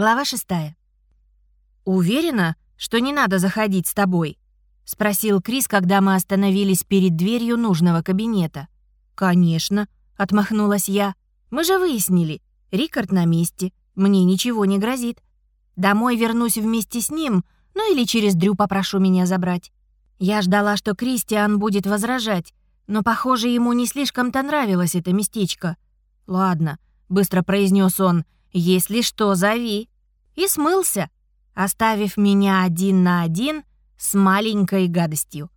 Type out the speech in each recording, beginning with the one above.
Глава шестая. «Уверена, что не надо заходить с тобой?» — спросил Крис, когда мы остановились перед дверью нужного кабинета. «Конечно», — отмахнулась я. «Мы же выяснили, Рикард на месте, мне ничего не грозит. Домой вернусь вместе с ним, ну или через Дрю попрошу меня забрать». Я ждала, что Кристиан будет возражать, но, похоже, ему не слишком-то нравилось это местечко. «Ладно», — быстро произнес он, — если что, зови». И смылся, оставив меня один на один с маленькой гадостью.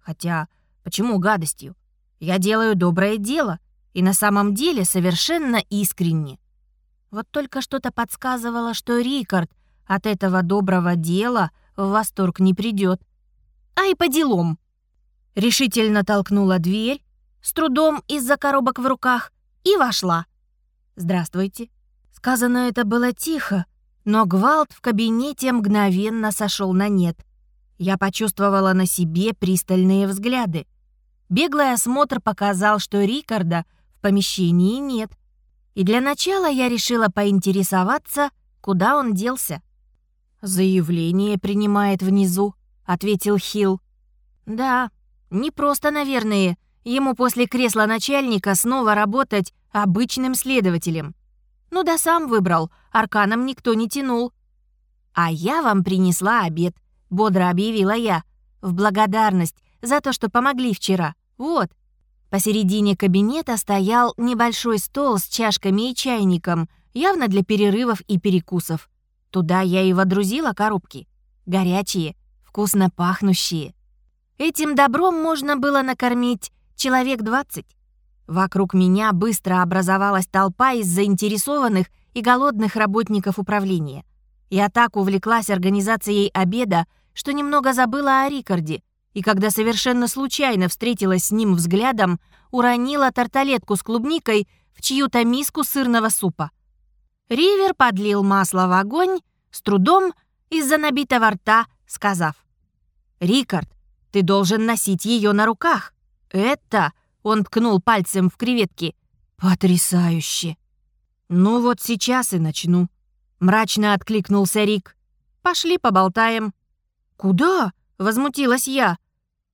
Хотя, почему гадостью? Я делаю доброе дело, и на самом деле совершенно искренне. Вот только что-то подсказывало, что Рикард от этого доброго дела в восторг не придет. Ай, по делам! Решительно толкнула дверь, с трудом из-за коробок в руках, и вошла. «Здравствуйте», Сказано это было тихо, но гвалт в кабинете мгновенно сошел на нет. Я почувствовала на себе пристальные взгляды. Беглый осмотр показал, что Рикарда в помещении нет. И для начала я решила поинтересоваться, куда он делся. «Заявление принимает внизу», — ответил Хилл. «Да, не просто, наверное, ему после кресла начальника снова работать обычным следователем. Ну да сам выбрал, арканом никто не тянул. А я вам принесла обед, бодро объявила я, в благодарность за то, что помогли вчера. Вот. Посередине кабинета стоял небольшой стол с чашками и чайником, явно для перерывов и перекусов. Туда я и водрузила коробки. Горячие, вкусно пахнущие. Этим добром можно было накормить человек двадцать. Вокруг меня быстро образовалась толпа из заинтересованных и голодных работников управления. Я так увлеклась организацией обеда, что немного забыла о Рикарде, и когда совершенно случайно встретилась с ним взглядом, уронила тарталетку с клубникой в чью-то миску сырного супа. Ривер подлил масло в огонь, с трудом, из-за набитого рта, сказав, «Рикард, ты должен носить ее на руках. Это он ткнул пальцем в креветки. «Потрясающе!» «Ну вот сейчас и начну», — мрачно откликнулся Рик. «Пошли поболтаем». «Куда?» — возмутилась я.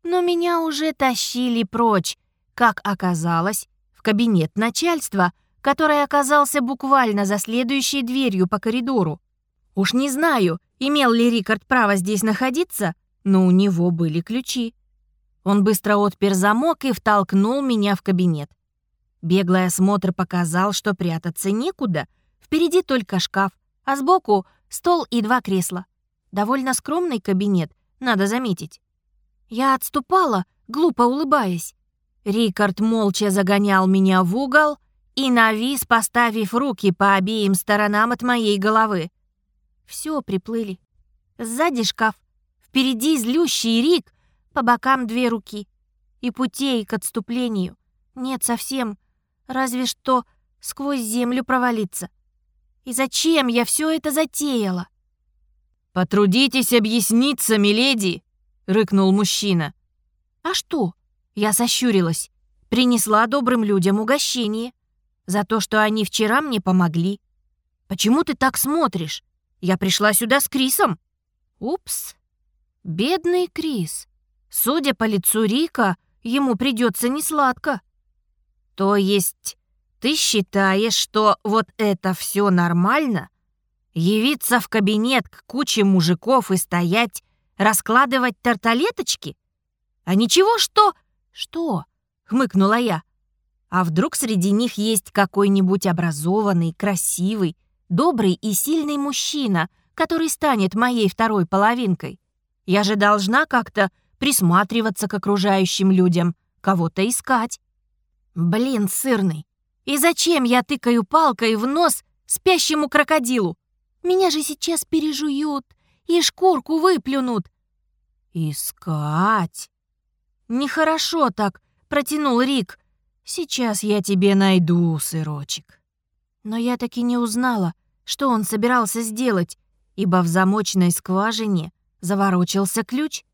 Но меня уже тащили прочь, как оказалось, в кабинет начальства, который оказался буквально за следующей дверью по коридору. Уж не знаю, имел ли Рикард право здесь находиться, но у него были ключи. Он быстро отпер замок и втолкнул меня в кабинет. Беглый осмотр показал, что прятаться некуда. Впереди только шкаф, а сбоку стол и два кресла. Довольно скромный кабинет, надо заметить. Я отступала, глупо улыбаясь. Рикард молча загонял меня в угол и навис, поставив руки по обеим сторонам от моей головы. Все, приплыли. Сзади шкаф, впереди злющий Рик по бокам две руки. И путей к отступлению нет совсем, разве что сквозь землю провалиться. И зачем я все это затеяла? «Потрудитесь объясниться, миледи!» — рыкнул мужчина. «А что?» — я сощурилась. Принесла добрым людям угощение. За то, что они вчера мне помогли. «Почему ты так смотришь? Я пришла сюда с Крисом». «Упс, бедный Крис. Судя по лицу Рика, ему придется несладко. То есть ты считаешь, что вот это все нормально? Явиться в кабинет к куче мужиков и стоять, раскладывать тарталеточки? А ничего, что... Что? Хмыкнула я. А вдруг среди них есть какой-нибудь образованный, красивый, добрый и сильный мужчина, который станет моей второй половинкой? Я же должна как-то присматриваться к окружающим людям, кого-то искать. Блин, сырный. И зачем я тыкаю палкой в нос спящему крокодилу? Меня же сейчас пережуют и шкурку выплюнут. Искать? Нехорошо так, протянул Рик. Сейчас я тебе найду, сырочек. Но я таки не узнала, что он собирался сделать, ибо в замочной скважине заворочился ключ.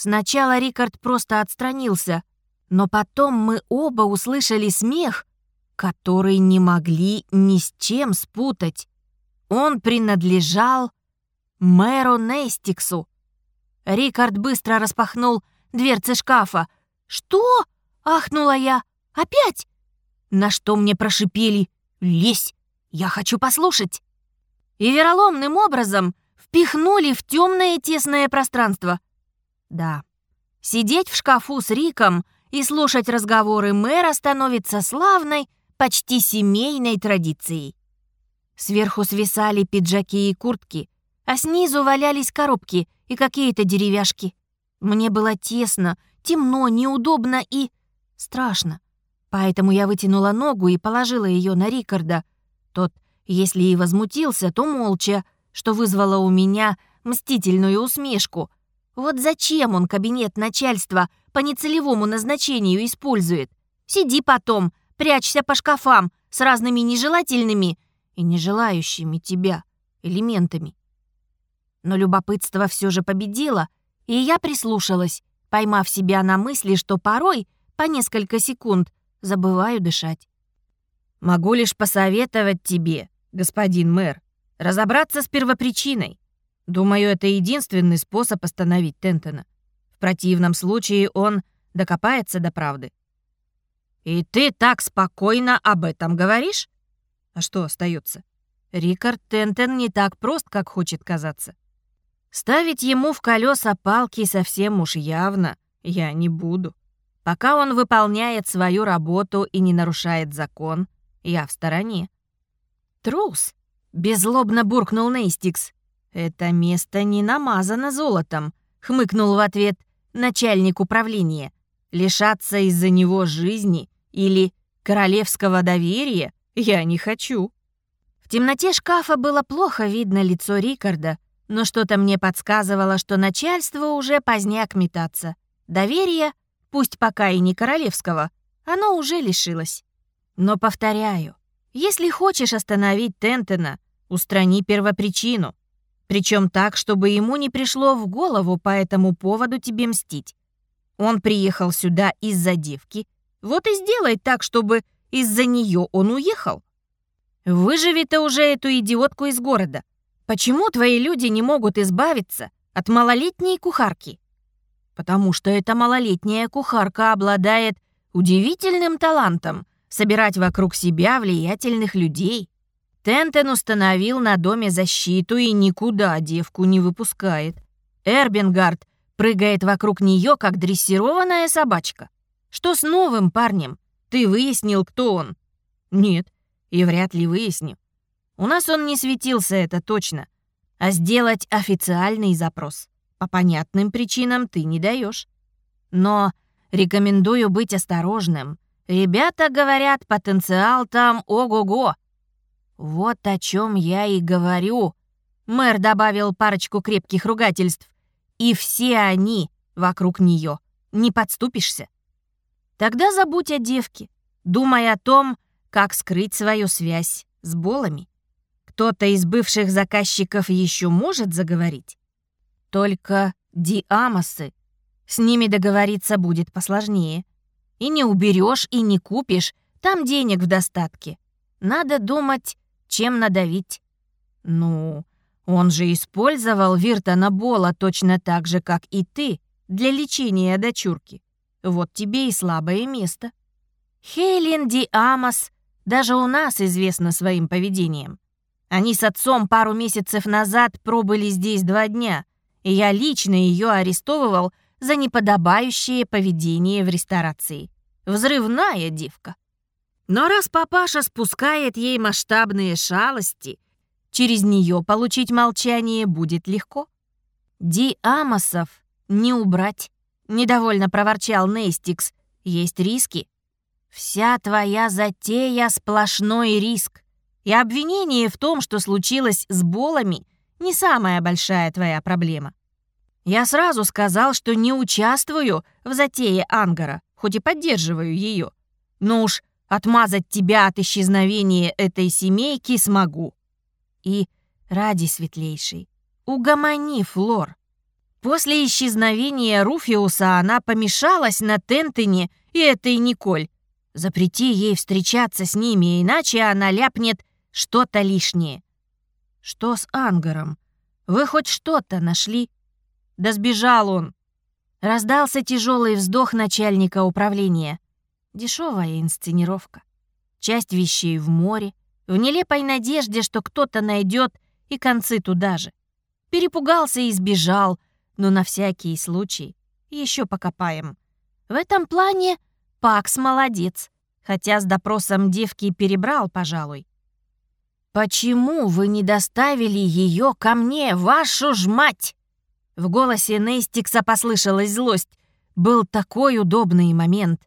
Сначала Рикард просто отстранился, но потом мы оба услышали смех, который не могли ни с чем спутать. Он принадлежал мэру Нейстиксу. Рикард быстро распахнул дверцы шкафа. «Что?» — ахнула я. «Опять?» На что мне прошипели «Лезь! Я хочу послушать!» И вероломным образом впихнули в темное тесное пространство. Да, сидеть в шкафу с Риком и слушать разговоры мэра становится славной, почти семейной традицией. Сверху свисали пиджаки и куртки, а снизу валялись коробки и какие-то деревяшки. Мне было тесно, темно, неудобно и страшно. Поэтому я вытянула ногу и положила ее на Рикарда. Тот, если и возмутился, то молча, что вызвало у меня мстительную усмешку. Вот зачем он кабинет начальства по нецелевому назначению использует? Сиди потом, прячься по шкафам с разными нежелательными и не желающими тебя элементами. Но любопытство все же победило, и я прислушалась, поймав себя на мысли, что порой, по несколько секунд, забываю дышать. «Могу лишь посоветовать тебе, господин мэр, разобраться с первопричиной. Думаю, это единственный способ остановить Тентона. В противном случае он докопается до правды». «И ты так спокойно об этом говоришь?» А что остается? Рикард Тентен не так прост, как хочет казаться. Ставить ему в колеса палки совсем уж явно я не буду. Пока он выполняет свою работу и не нарушает закон, я в стороне. «Трус!» — беззлобно буркнул Нейстикс. «Это место не намазано золотом», — хмыкнул в ответ начальник управления. «Лишаться из-за него жизни или королевского доверия я не хочу». В темноте шкафа было плохо видно лицо Рикарда, но что-то мне подсказывало, что начальство уже поздняк метаться. Доверие, пусть пока и не королевского, оно уже лишилось. Но повторяю, если хочешь остановить Тентона, устрани первопричину. Причем так, чтобы ему не пришло в голову по этому поводу тебе мстить. Он приехал сюда из-за девки, вот и сделай так, чтобы из-за нее он уехал. Выживи ты уже эту идиотку из города. Почему твои люди не могут избавиться от малолетней кухарки? Потому что эта малолетняя кухарка обладает удивительным талантом собирать вокруг себя влиятельных людей. Тентен установил на доме защиту и никуда девку не выпускает. Эрбенгард прыгает вокруг нее, как дрессированная собачка. Что с новым парнем? Ты выяснил, кто он? Нет, и вряд ли выясню. У нас он не светился, это точно. А сделать официальный запрос по понятным причинам ты не даешь. Но рекомендую быть осторожным. Ребята говорят, потенциал там ого-го. Вот о чем я и говорю. Мэр добавил парочку крепких ругательств. И все они вокруг нее. Не подступишься. Тогда забудь о девке, думай о том, как скрыть свою связь с болами. Кто-то из бывших заказчиков еще может заговорить? Только диамосы. С ними договориться будет посложнее. И не уберешь, и не купишь, там денег в достатке. Надо думать, чем надавить. Ну, он же использовал Виртона Бола точно так же, как и ты, для лечения дочурки. Вот тебе и слабое место. Хейлин Ди Амос даже у нас известна своим поведением. Они с отцом пару месяцев назад пробыли здесь два дня, и я лично ее арестовывал за неподобающее поведение в ресторации. Взрывная девка. Но раз папаша спускает ей масштабные шалости, через нее получить молчание будет легко. Ди Амосов не убрать. Недовольно проворчал Нейстикс. Есть риски. Вся твоя затея — сплошной риск. И обвинение в том, что случилось с Болами, не самая большая твоя проблема. Я сразу сказал, что не участвую в затее Ангара, хоть и поддерживаю ее. Но уж отмазать тебя от исчезновения этой семейки смогу. И ради светлейшей, угомони, Флор. После исчезновения Руфиуса она помешалась на Тентоне и этой Николь. Запрети ей встречаться с ними, иначе она ляпнет что-то лишнее. «Что с Ангаром? Вы хоть что-то нашли?» «Да сбежал он!» Раздался тяжелый вздох начальника управления. Дешевая инсценировка. Часть вещей в море, в нелепой надежде, что кто-то найдет и концы туда же. Перепугался и сбежал, но на всякий случай еще покопаем. В этом плане Пакс молодец, хотя с допросом девки перебрал, пожалуй. «Почему вы не доставили ее ко мне, вашу ж мать?» В голосе Нейстикса послышалась злость. Был такой удобный момент.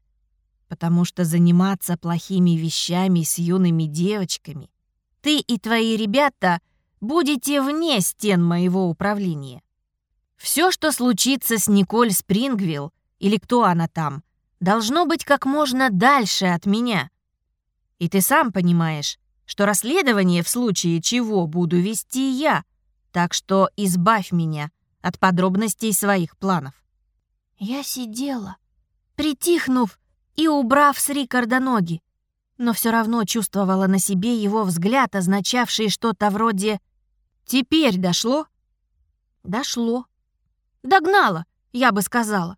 Потому что заниматься плохими вещами с юными девочками ты и твои ребята будете вне стен моего управления. Все, что случится с Николь Спрингвилл, или кто она там, должно быть как можно дальше от меня. И ты сам понимаешь, что расследование в случае чего буду вести я, так что избавь меня от подробностей своих планов. Я сидела, притихнув и убрав с Рикарда ноги, но все равно чувствовала на себе его взгляд, означавший что-то вроде «Теперь дошло?» Дошло. Догнала, я бы сказала.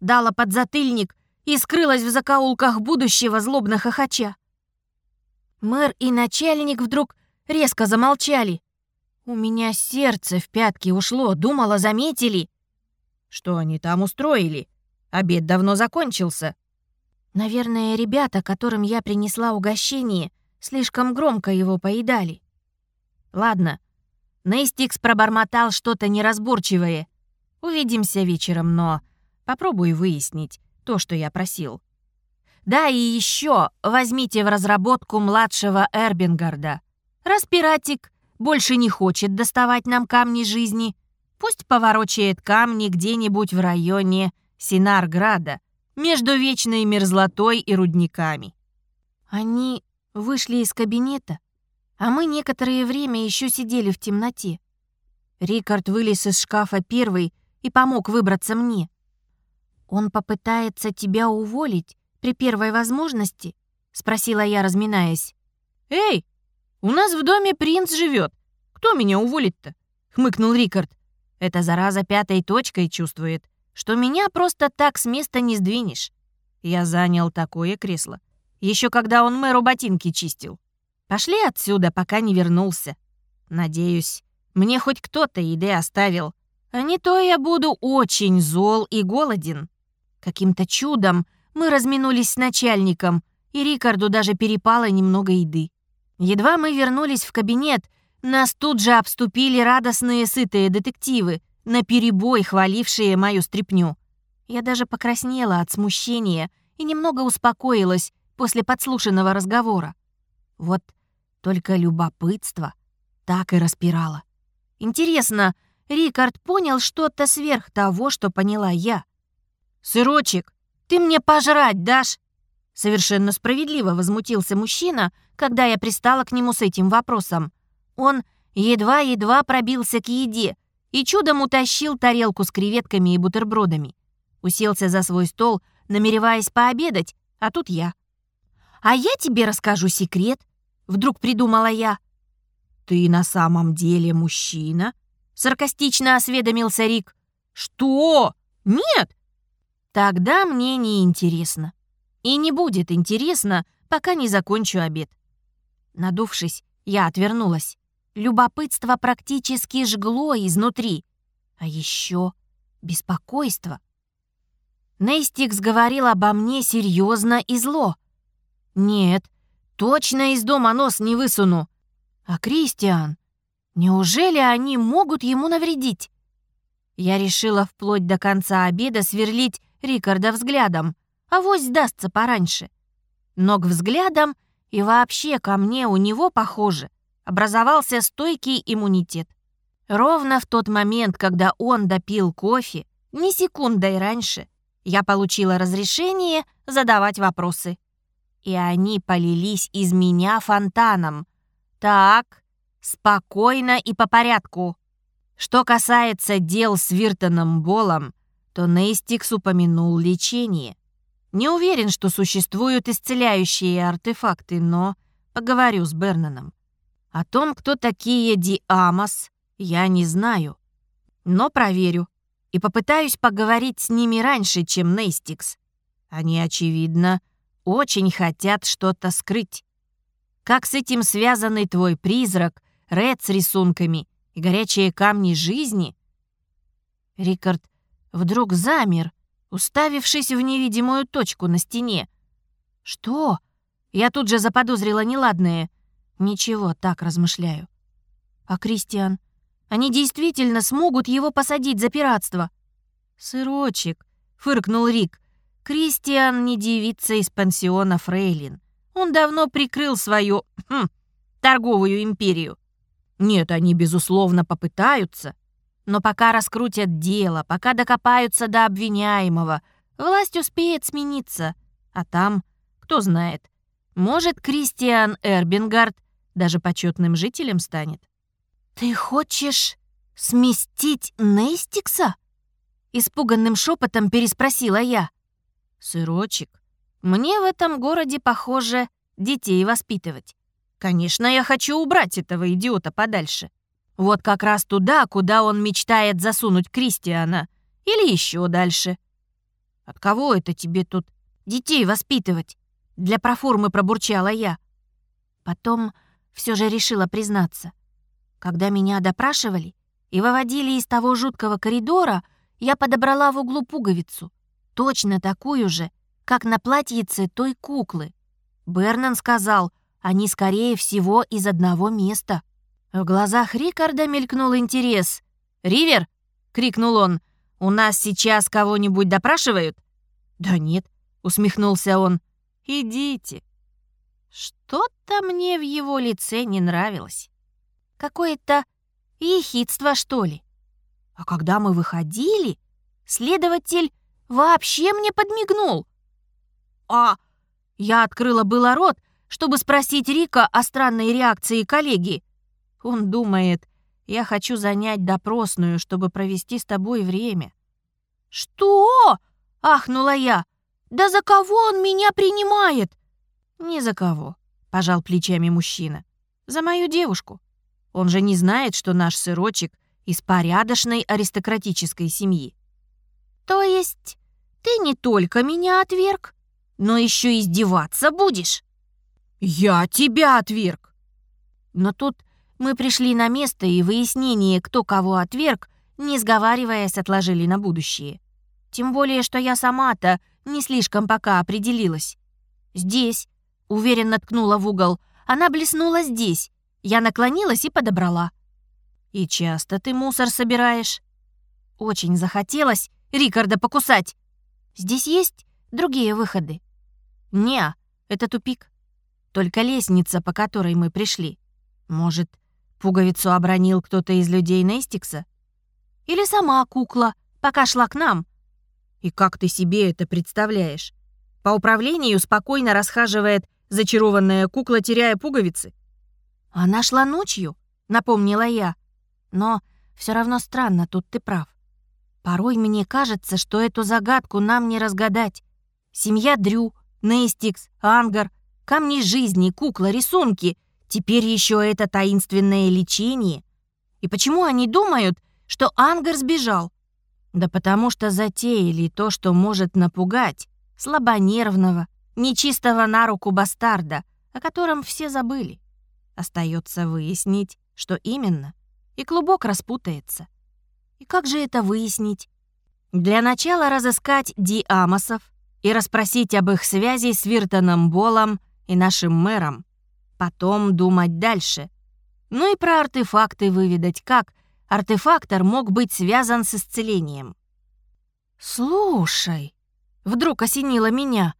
Дала подзатыльник и скрылась в закоулках будущего злобно хохоча. Мэр и начальник вдруг резко замолчали, у меня сердце в пятки ушло, думала, заметили. Что они там устроили? Обед давно закончился. Наверное, ребята, которым я принесла угощение, слишком громко его поедали. Ладно. Нейстикс пробормотал что-то неразборчивое. Увидимся вечером, но попробуй выяснить то, что я просил. Да, и еще возьмите в разработку младшего Эрбингарда. Распиратик больше не хочет доставать нам камни жизни, пусть поворочает камни где-нибудь в районе Синарграда, между вечной мерзлотой и рудниками. Они вышли из кабинета, а мы некоторое время еще сидели в темноте. Рикард вылез из шкафа первый и помог выбраться мне. «Он попытается тебя уволить при первой возможности?» — спросила я, разминаясь. «Эй, у нас в доме принц живет. Кто меня уволит-то?» — хмыкнул Рикард. «Эта зараза пятой точкой чувствует, что меня просто так с места не сдвинешь. Я занял такое кресло, еще когда он мэру ботинки чистил. Пошли отсюда, пока не вернулся. Надеюсь, мне хоть кто-то еды оставил, а не то я буду очень зол и голоден». Каким-то чудом мы разминулись с начальником, и Рикарду даже перепало немного еды. Едва мы вернулись в кабинет, нас тут же обступили радостные сытые детективы, наперебой хвалившие мою стряпню. Я даже покраснела от смущения и немного успокоилась после подслушанного разговора. Вот только любопытство так и распирало. Интересно, Рикард понял что-то сверх того, что поняла я. «Сырочек, ты мне пожрать дашь?» Совершенно справедливо возмутился мужчина, когда я пристала к нему с этим вопросом. Он едва-едва пробился к еде и чудом утащил тарелку с креветками и бутербродами. Уселся за свой стол, намереваясь пообедать, а тут я. «А я тебе расскажу секрет», — вдруг придумала я. «Ты на самом деле мужчина?» — саркастично осведомился Рик. «Что? Нет?» «Тогда мне не интересно. И не будет интересно, пока не закончу обед». Надувшись, я отвернулась. Любопытство практически жгло изнутри. А еще беспокойство. Нейстикс говорил обо мне серьезно и зло. Нет, точно из дома нос не высуну. А Кристиан? Неужели они могут ему навредить? Я решила вплоть до конца обеда сверлить Рикарда взглядом, а вось сдастся пораньше. Но к взглядам и вообще ко мне у него, похоже, образовался стойкий иммунитет. Ровно в тот момент, когда он допил кофе, ни секундой раньше, я получила разрешение задавать вопросы. И они полились из меня фонтаном. Так, спокойно и по порядку. Что касается дел с Виртоном Болом, то Нейстикс упомянул лечение. Не уверен, что существуют исцеляющие артефакты, но поговорю с Бернаном. О том, кто такие Диамос, я не знаю. Но проверю и попытаюсь поговорить с ними раньше, чем Нейстикс. Они, очевидно, очень хотят что-то скрыть. Как с этим связаны твой призрак, Ред с рисунками и горячие камни жизни? Рикард вдруг замер, уставившись в невидимую точку на стене. «Что?» Я тут же заподозрила неладное. Ничего, так размышляю. А Кристиан? Они действительно смогут его посадить за пиратство? Сырочек, фыркнул Рик. Кристиан не девица из пансиона Фрейлин. Он давно прикрыл свою хм, торговую империю. Нет, они, безусловно, попытаются. Но пока раскрутят дело, пока докопаются до обвиняемого, власть успеет смениться. А там, кто знает, может, Кристиан Эрбингард даже почетным жителем станет. «Ты хочешь сместить Нейстикса?» Испуганным шепотом переспросила я. «Сырочек, мне в этом городе, похоже, детей воспитывать. Конечно, я хочу убрать этого идиота подальше. Вот как раз туда, куда он мечтает засунуть Кристиана. Или еще дальше. От кого это тебе тут детей воспитывать? Для проформы пробурчала я. Потом все же решила признаться. Когда меня допрашивали и выводили из того жуткого коридора, я подобрала в углу пуговицу. Точно такую же, как на платьице той куклы. Бернан сказал, они, скорее всего, из одного места. В глазах Рикарда мелькнул интерес. «Ривер!» — крикнул он. «У нас сейчас кого-нибудь допрашивают?» «Да нет», — усмехнулся он. «Идите». Что-то мне в его лице не нравилось. Какое-то ехидство, что ли. А когда мы выходили, следователь вообще мне подмигнул. А я открыла было рот, чтобы спросить Рика о странной реакции коллеги. Он думает, я хочу занять допросную, чтобы провести с тобой время. «Что?» — ахнула я. «Да за кого он меня принимает?» «Не за кого», — пожал плечами мужчина. «За мою девушку. Он же не знает, что наш сырочек из порядочной аристократической семьи». «То есть ты не только меня отверг, но еще издеваться будешь?» «Я тебя отверг!» Но тут мы пришли на место, и выяснение, кто кого отверг, не сговариваясь, отложили на будущее. Тем более, что я сама-то не слишком пока определилась. Здесь, уверенно ткнула в угол, она блеснула здесь. Я наклонилась и подобрала. И часто ты мусор собираешь? Очень захотелось Рикарда покусать. Здесь есть другие выходы. Не, это тупик. Только лестница, по которой мы пришли. Может, пуговицу обронил кто-то из людей Нестикса? Или сама кукла, пока шла к нам? И как ты себе это представляешь? По управлению спокойно расхаживает зачарованная кукла, теряя пуговицы. Она шла ночью, напомнила я. Но все равно странно, тут ты прав. Порой мне кажется, что эту загадку нам не разгадать. Семья Дрю, Нейстикс, Ангар, камни жизни, кукла, рисунки. Теперь еще это таинственное лечение. И почему они думают, что Ангар сбежал? Да потому что затеяли то, что может напугать слабонервного, нечистого на руку бастарда, о котором все забыли. Остается выяснить, что именно, и клубок распутается. И как же это выяснить? Для начала разыскать Диамосов и расспросить об их связи с Виртоном Болом и нашим мэром. Потом думать дальше. Ну и про артефакты выведать, как артефактор мог быть связан с исцелением. «Слушай», — вдруг осенило меня,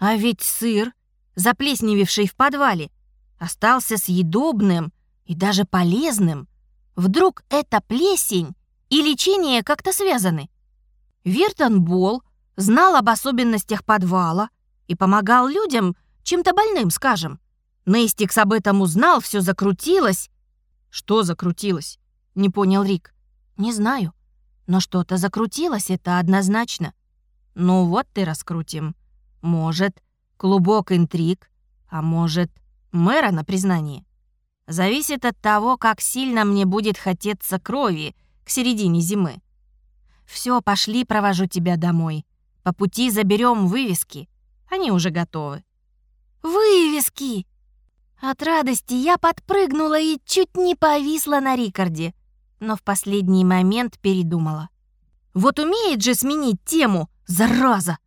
«а ведь сыр, заплесневевший в подвале, остался съедобным и даже полезным. Вдруг эта плесень и лечение как-то связаны?» Виртон Бол знал об особенностях подвала и помогал людям, чем-то больным, скажем. Нейстикс об этом узнал, все закрутилось. Что закрутилось? Не понял Рик. Не знаю. Но что-то закрутилось, это однозначно. Ну вот ты раскрутим. Может, клубок интриг, а может, мэра на признание. Зависит от того, как сильно мне будет хотеться крови к середине зимы. Все, пошли, провожу тебя домой. По пути заберем вывески. Они уже готовы. Вывески! От радости я подпрыгнула и чуть не повисла на Рикарде, но в последний момент передумала. Вот умеет же сменить тему, зараза!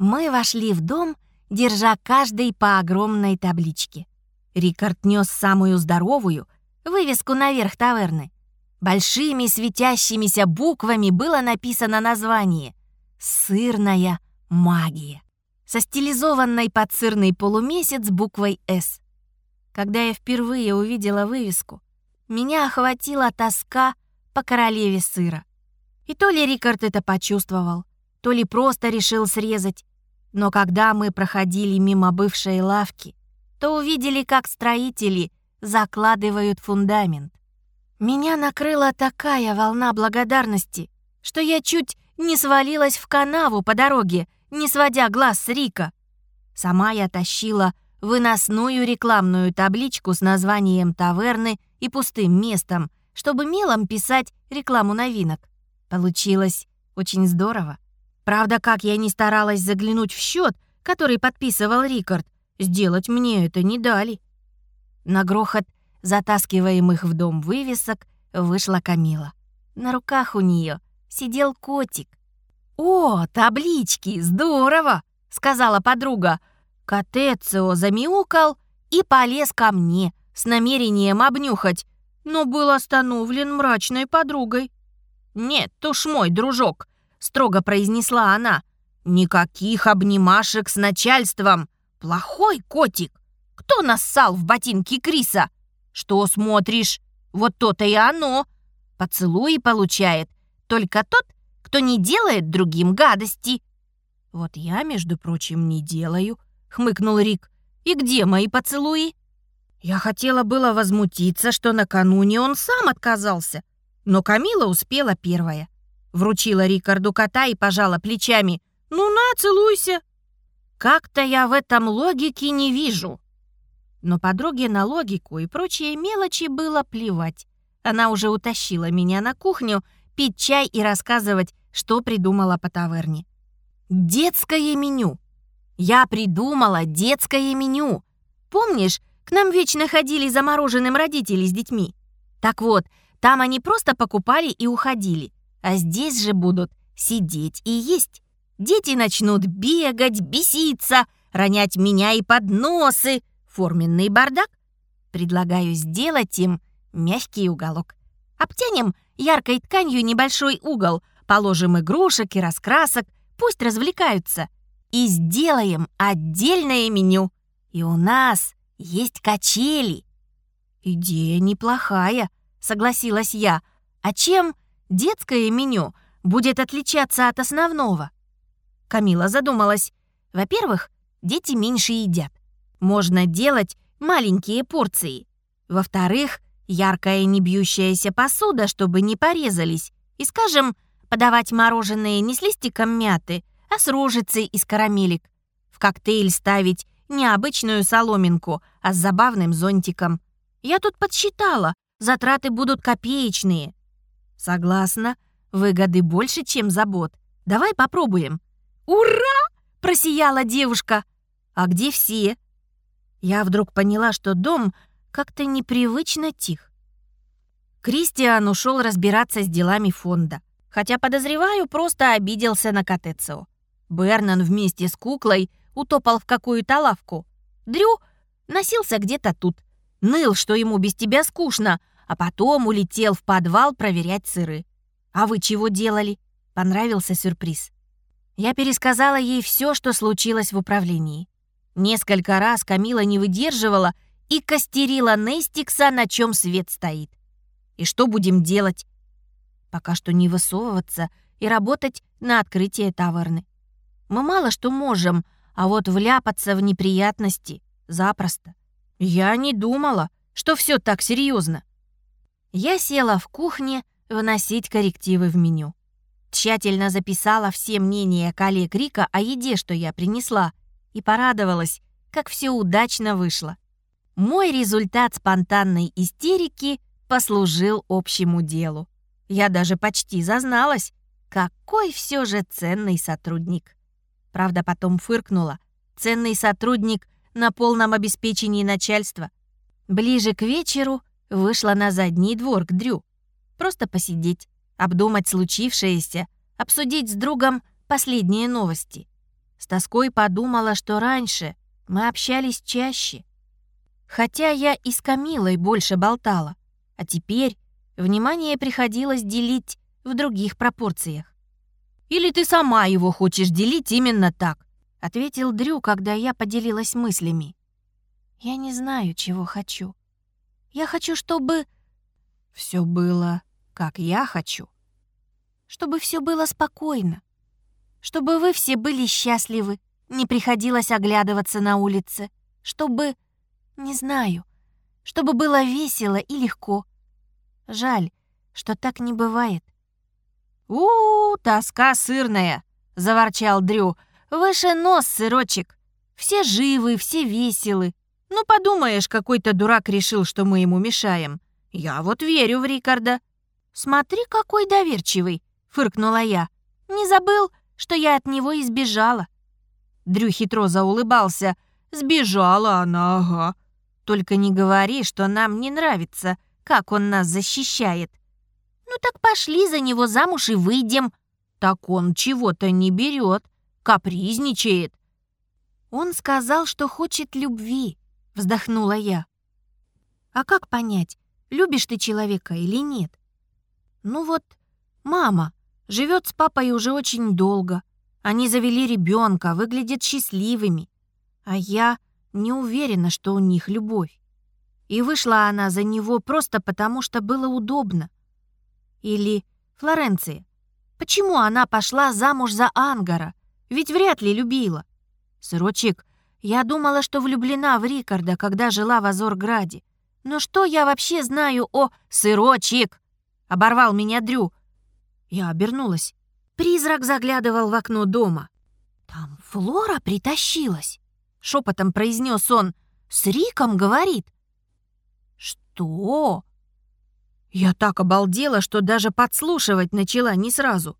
Мы вошли в дом, держа каждый по огромной табличке. Рикард нес самую здоровую, вывеску наверх таверны. Большими светящимися буквами было написано название «Сырная магия» со стилизованной под сырный полумесяц буквой «С». Когда я впервые увидела вывеску, меня охватила тоска по королеве сыра. И то ли Рикард это почувствовал, то ли просто решил срезать. Но когда мы проходили мимо бывшей лавки, то увидели, как строители закладывают фундамент. Меня накрыла такая волна благодарности, что я чуть не свалилась в канаву по дороге, не сводя глаз с Рика. Сама я тащила выносную рекламную табличку с названием таверны и пустым местом, чтобы мелом писать рекламу новинок. Получилось очень здорово. Правда, как я не старалась заглянуть в счет, который подписывал Рикард, сделать мне это не дали. На грохот затаскиваемых в дом вывесок вышла Камила. На руках у нее сидел котик. «О, таблички, здорово!» — сказала подруга. Котецио замяукал и полез ко мне с намерением обнюхать, но был остановлен мрачной подругой. «Нет уж мой дружок», — строго произнесла она. «Никаких обнимашек с начальством. Плохой котик. Кто нассал в ботинки Криса? Что смотришь? Вот то-то и оно. Поцелуи получает только тот, кто не делает другим гадости». «Вот я, между прочим, не делаю», — хмыкнул Рик. «И где мои поцелуи?» Я хотела было возмутиться, что накануне он сам отказался, но Камила успела первая. Вручила Рикарду кота и пожала плечами. «Ну на, целуйся!» Как-то я в этом логики не вижу. Но подруге на логику и прочие мелочи было плевать. Она уже утащила меня на кухню пить чай и рассказывать, что придумала по таверне. Детское меню. Я придумала детское меню. Помнишь, к нам вечно ходили замороженным родители с детьми? Так вот, там они просто покупали и уходили. А здесь же будут сидеть и есть. Дети начнут бегать, беситься, ронять меня и подносы. Форменный бардак. Предлагаю сделать им мягкий уголок. Обтянем яркой тканью небольшой угол, положим игрушек и раскрасок, пусть развлекаются. И сделаем отдельное меню. И у нас есть качели. Идея неплохая, согласилась я. А чем детское меню будет отличаться от основного? Камила задумалась. Во-первых, дети меньше едят. Можно делать маленькие порции. Во-вторых, яркая небьющаяся посуда, чтобы не порезались. И, скажем, подавать мороженое не с листиком мяты, а с рожицей из карамелек. В коктейль ставить не обычную соломинку, а с забавным зонтиком. Я тут подсчитала, затраты будут копеечные. Согласна, выгоды больше, чем забот. Давай попробуем. Ура! Просияла девушка. А где все? Я вдруг поняла, что дом как-то непривычно тих. Кристиан ушел разбираться с делами фонда, хотя, подозреваю, просто обиделся на Катецио. Бернан вместе с куклой утопал в какую-то лавку. Дрю носился где-то тут. Ныл, что ему без тебя скучно, а потом улетел в подвал проверять сыры. А вы чего делали? Понравился сюрприз. Я пересказала ей все, что случилось в управлении. Несколько раз Камила не выдерживала и костерила Нестикса, на чем свет стоит. И что будем делать? Пока что не высовываться и работать на открытие таверны. Мы мало что можем, а вот вляпаться в неприятности запросто. Я не думала, что все так серьезно. Я села в кухне вносить коррективы в меню. Тщательно записала все мнения коллег Рика о еде, что я принесла, и порадовалась, как все удачно вышло. Мой результат спонтанной истерики послужил общему делу. Я даже почти зазналась. Какой все же ценный сотрудник. Правда, потом фыркнула. Ценный сотрудник на полном обеспечении начальства. Ближе к вечеру вышла на задний двор к Дрю. Просто посидеть, обдумать случившееся, обсудить с другом последние новости. С тоской подумала, что раньше мы общались чаще. Хотя я и с Камилой больше болтала, а теперь внимание приходилось делить в других пропорциях. «Или ты сама его хочешь делить именно так?» — ответил Дрю, когда я поделилась мыслями. «Я не знаю, чего хочу. Я хочу, чтобы все было, как я хочу. Чтобы все было спокойно. Чтобы вы все были счастливы, не приходилось оглядываться на улице. Чтобы, не знаю, чтобы было весело и легко. Жаль, что так не бывает. «У, -у тоска сырная!» — заворчал Дрю. «Выше нос, сырочек! Все живы, все веселы. Ну, подумаешь, какой-то дурак решил, что мы ему мешаем. Я вот верю в Рикарда». «Смотри, какой доверчивый!» — фыркнула я. «Не забыл, что я от него избежала?» Дрю хитро заулыбался. «Сбежала она, ага. Только не говори, что нам не нравится, как он нас защищает». «Ну так пошли за него замуж и выйдем». «Так он чего-то не берет, капризничает». «Он сказал, что хочет любви», — вздохнула я. «А как понять, любишь ты человека или нет?» «Ну вот, мама живет с папой уже очень долго. Они завели ребенка, выглядят счастливыми. А я не уверена, что у них любовь. И вышла она за него просто потому, что было удобно. Или Флоренция. Почему она пошла замуж за Ангара? Ведь вряд ли любила. Сырочек, я думала, что влюблена в Рикарда, когда жила в Азорграде. Но что я вообще знаю о... Сырочек! Оборвал меня Дрю. Я обернулась. Призрак заглядывал в окно дома. «Там Флора притащилась», — шепотом произнес он. «С Риком говорит». «Что?» Я так обалдела, что даже подслушивать начала не сразу.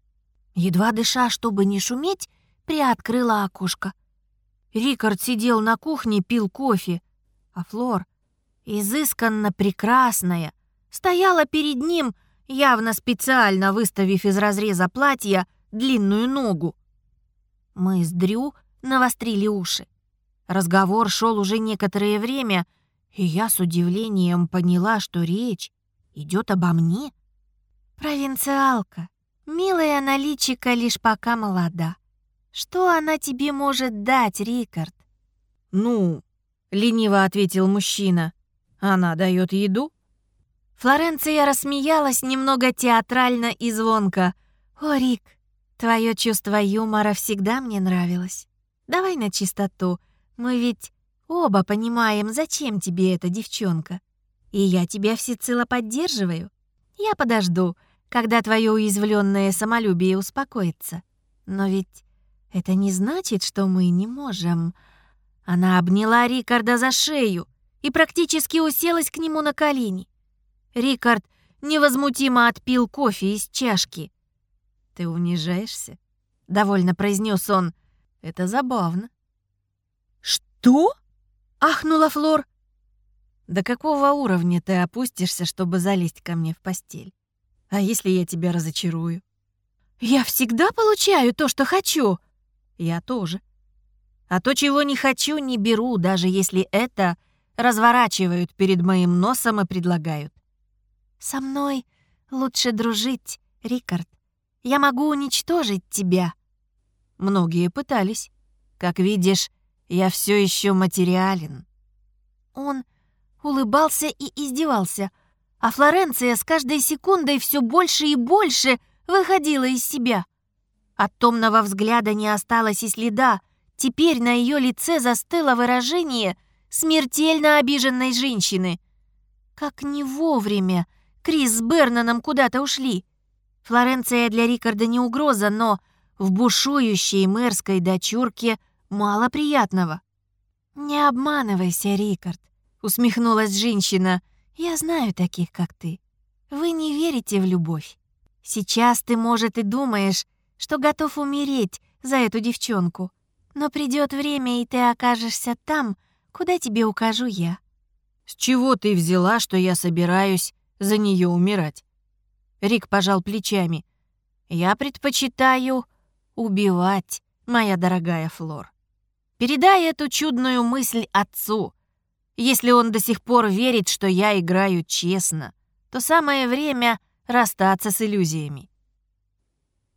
Едва дыша, чтобы не шуметь, приоткрыла окошко. Рикард сидел на кухне, пил кофе, а Флор, изысканно прекрасная, стояла перед ним, явно специально выставив из разреза платья длинную ногу. Мы с Дрю навострили уши. Разговор шел уже некоторое время, и я с удивлением поняла, что речь идет обо мне. Провинциалка, милая наличика лишь пока молода. Что она тебе может дать, Рикард? Ну, лениво ответил мужчина. Она дает еду? Флоренция рассмеялась немного театрально и звонко. О, Рик, твое чувство юмора всегда мне нравилось. Давай на чистоту. Мы ведь оба понимаем, зачем тебе эта девчонка. И я тебя всецело поддерживаю. Я подожду, когда твое уязвленное самолюбие успокоится. Но ведь это не значит, что мы не можем. Она обняла Рикарда за шею и практически уселась к нему на колени. Рикард невозмутимо отпил кофе из чашки. «Ты унижаешься?» — довольно произнес он. «Это забавно». «Что?» — ахнула Флор. «До какого уровня ты опустишься, чтобы залезть ко мне в постель? А если я тебя разочарую?» «Я всегда получаю то, что хочу!» Я тоже. А то, чего не хочу, не беру, даже если это разворачивают перед моим носом и предлагают. Со мной лучше дружить, Рикард. Я могу уничтожить тебя. Многие пытались. Как видишь, я все еще материален. Он улыбался и издевался, а Флоренция с каждой секундой все больше и больше выходила из себя. От томного взгляда не осталось и следа. Теперь на ее лице застыло выражение смертельно обиженной женщины. Как не вовремя Крис с Бернаном куда-то ушли. Флоренция для Рикарда не угроза, но в бушующей мэрской дочурке мало приятного. «Не обманывайся, Рикард. — усмехнулась женщина. «Я знаю таких, как ты. Вы не верите в любовь. Сейчас ты, может, и думаешь, что готов умереть за эту девчонку. Но придет время, и ты окажешься там, куда тебе укажу я». «С чего ты взяла, что я собираюсь за нее умирать?» Рик пожал плечами. «Я предпочитаю убивать, моя дорогая Флор. Передай эту чудную мысль отцу. Если он до сих пор верит, что я играю честно, то самое время расстаться с иллюзиями».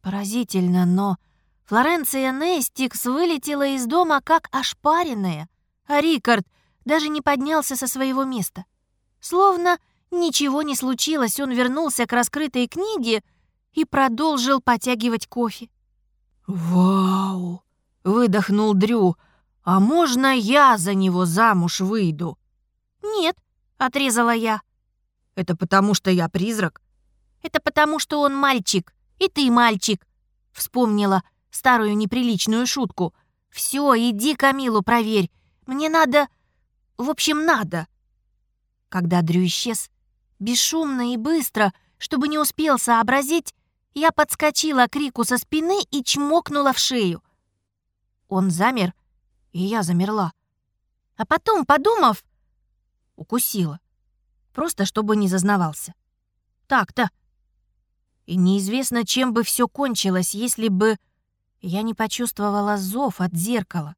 Поразительно, но Флоренция Нестикс вылетела из дома как ошпаренная, а Рикард даже не поднялся со своего места. Словно ничего не случилось, он вернулся к раскрытой книге и продолжил потягивать кофе. «Вау!» — выдохнул Дрю. «А можно я за него замуж выйду?» «Нет», — отрезала я. «Это потому, что я призрак?» «Это потому, что он мальчик, и ты мальчик», — вспомнила старую неприличную шутку. «Все, иди Камилу проверь. Мне надо... В общем, надо». Когда Дрю исчез, бесшумно и быстро, чтобы не успел сообразить, я подскочила к Рику со спины и чмокнула в шею. Он замер, и я замерла. А потом, подумав, укусила. Просто чтобы не зазнавался. Так-то. И неизвестно, чем бы все кончилось, если бы я не почувствовала зов от зеркала.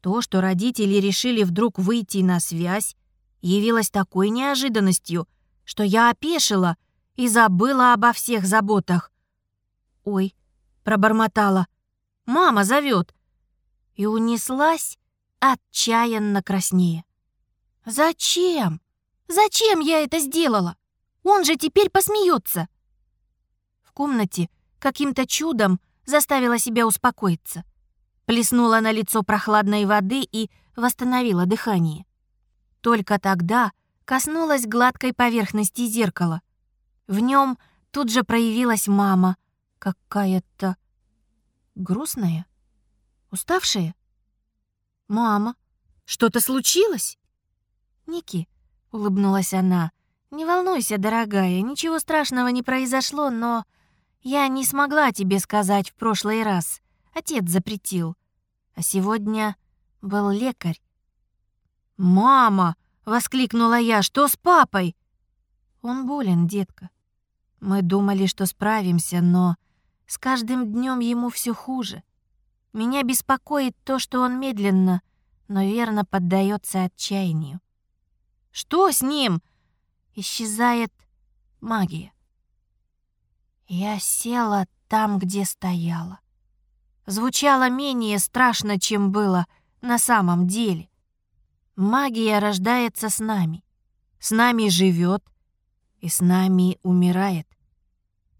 То, что родители решили вдруг выйти на связь, явилось такой неожиданностью, что я опешила и забыла обо всех заботах. «Ой», — пробормотала, — «мама зовет», и унеслась отчаянно краснее. «Зачем? Зачем я это сделала? Он же теперь посмеется!» В комнате каким-то чудом заставила себя успокоиться. Плеснула на лицо прохладной воды и восстановила дыхание. Только тогда коснулась гладкой поверхности зеркала. В нем тут же проявилась мама, какая-то грустная, уставшая. «Мама, что-то случилось?» «Ники», — улыбнулась она, — «не волнуйся, дорогая, ничего страшного не произошло, но я не смогла тебе сказать в прошлый раз. Отец запретил. А сегодня был лекарь. «Мама!» — воскликнула я. «Что с папой?» «Он болен, детка. Мы думали, что справимся, но с каждым днем ему все хуже. Меня беспокоит то, что он медленно, но верно поддается отчаянию. Что с ним? Исчезает магия. Я села там, где стояла. Звучало менее страшно, чем было на самом деле. Магия рождается с нами, с нами живет и с нами умирает.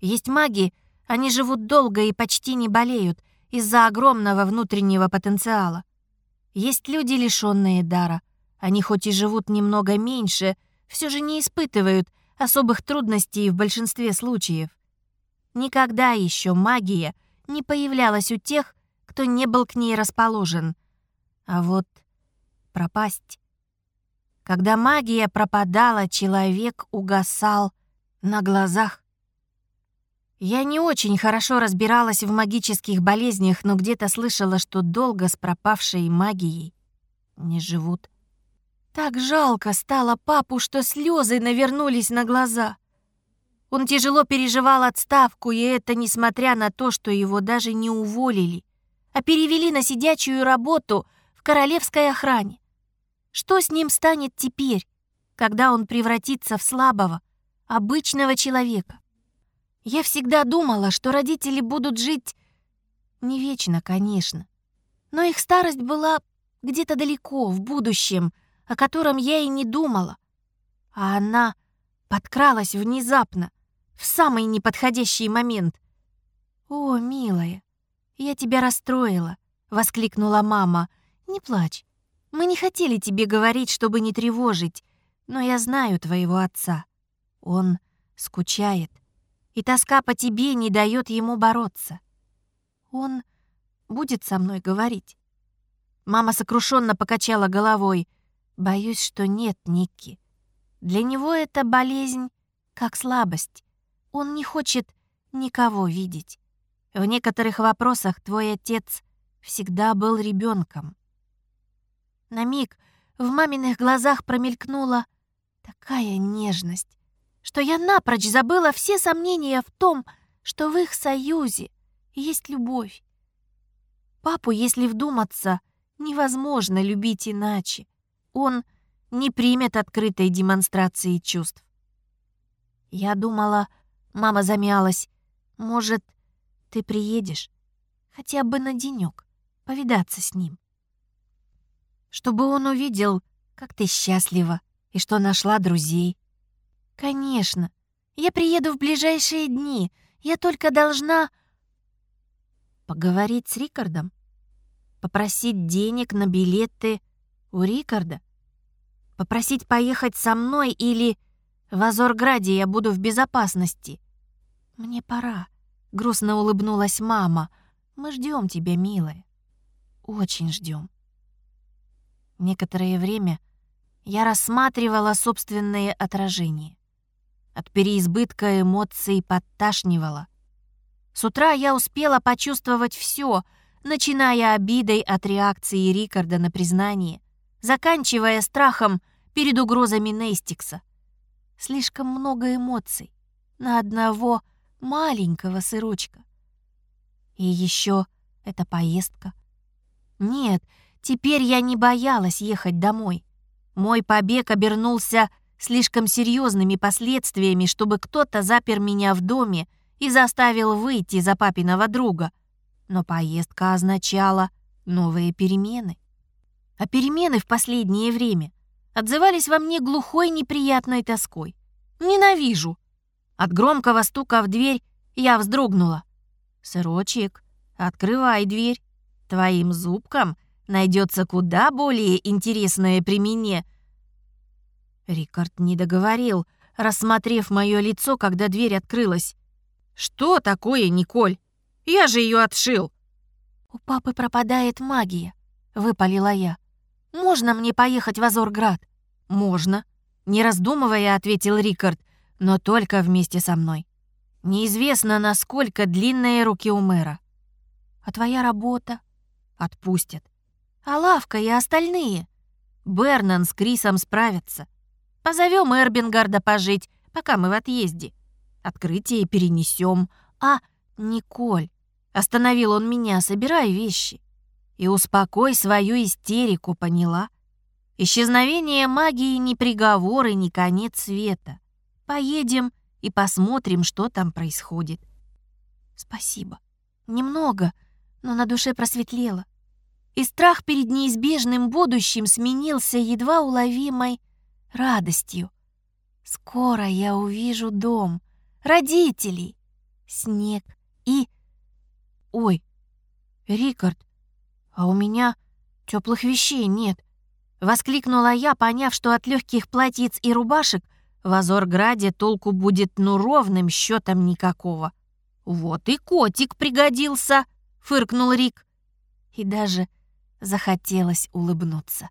Есть маги, они живут долго и почти не болеют из-за огромного внутреннего потенциала. Есть люди, лишенные дара. Они хоть и живут немного меньше, все же не испытывают особых трудностей в большинстве случаев. Никогда еще магия не появлялась у тех, кто не был к ней расположен. А вот пропасть. Когда магия пропадала, человек угасал на глазах. Я не очень хорошо разбиралась в магических болезнях, но где-то слышала, что долго с пропавшей магией не живут. Так жалко стало папу, что слезы навернулись на глаза. Он тяжело переживал отставку, и это несмотря на то, что его даже не уволили, а перевели на сидячую работу в королевской охране. Что с ним станет теперь, когда он превратится в слабого, обычного человека? Я всегда думала, что родители будут жить не вечно, конечно, но их старость была где-то далеко, в будущем, о котором я и не думала. А она подкралась внезапно, в самый неподходящий момент. «О, милая, я тебя расстроила», — воскликнула мама. «Не плачь. Мы не хотели тебе говорить, чтобы не тревожить, но я знаю твоего отца. Он скучает, и тоска по тебе не дает ему бороться. Он будет со мной говорить». Мама сокрушенно покачала головой. Боюсь, что нет, Никки. Для него это болезнь как слабость. Он не хочет никого видеть. В некоторых вопросах твой отец всегда был ребенком. На миг в маминых глазах промелькнула такая нежность, что я напрочь забыла все сомнения в том, что в их союзе есть любовь. Папу, если вдуматься, невозможно любить иначе. Он не примет открытой демонстрации чувств. Я думала, мама замялась, может, ты приедешь хотя бы на денек повидаться с ним. Чтобы он увидел, как ты счастлива и что нашла друзей. Конечно, я приеду в ближайшие дни. Я только должна поговорить с Рикардом, попросить денег на билеты у Рикарда, попросить поехать со мной или в Азорграде я буду в безопасности. Мне пора. Грустно улыбнулась мама. Мы ждем тебя, милая. Очень ждем. Некоторое время я рассматривала собственное отражение. От переизбытка эмоций подташнивало. С утра я успела почувствовать все, начиная обидой от реакции Рикарда на признание, заканчивая страхом перед угрозами Нейстикса. Слишком много эмоций на одного маленького сырочка. И еще эта поездка. Нет, теперь я не боялась ехать домой. Мой побег обернулся слишком серьезными последствиями, чтобы кто-то запер меня в доме и заставил выйти за папиного друга. Но поездка означала новые перемены. А перемены в последнее время отзывались во мне глухой неприятной тоской. Ненавижу. От громкого стука в дверь я вздрогнула. «Сырочек, открывай дверь. Твоим зубкам найдется куда более интересное применение Рикард не договорил, рассмотрев мое лицо, когда дверь открылась. «Что такое, Николь? Я же ее отшил!» «У папы пропадает магия», — выпалила я. «Можно мне поехать в Азорград?» «Можно», — не раздумывая, ответил Рикард, «но только вместе со мной. Неизвестно, насколько длинные руки у мэра». «А твоя работа?» «Отпустят». «А лавка и остальные?» «Бернан с Крисом справятся. Позовем Эрбингарда пожить, пока мы в отъезде. Открытие перенесем. А, Николь, остановил он меня, собирай вещи. И успокой свою истерику, поняла? Исчезновение магии не приговор и не конец света. Поедем и посмотрим, что там происходит. Спасибо. Немного, но на душе просветлело. И страх перед неизбежным будущим сменился едва уловимой радостью. Скоро я увижу дом, родителей, снег и... Ой, Рикард, а у меня теплых вещей нет. Воскликнула я, поняв, что от легких платьиц и рубашек в Азорграде толку будет ну ровным счетом никакого. Вот и котик пригодился, фыркнул Рик. И даже захотелось улыбнуться.